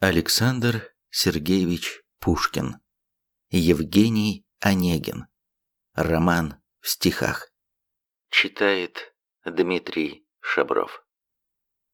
Александр Сергеевич Пушкин. Евгений Онегин. Роман в стихах. Читает Дмитрий Шабров.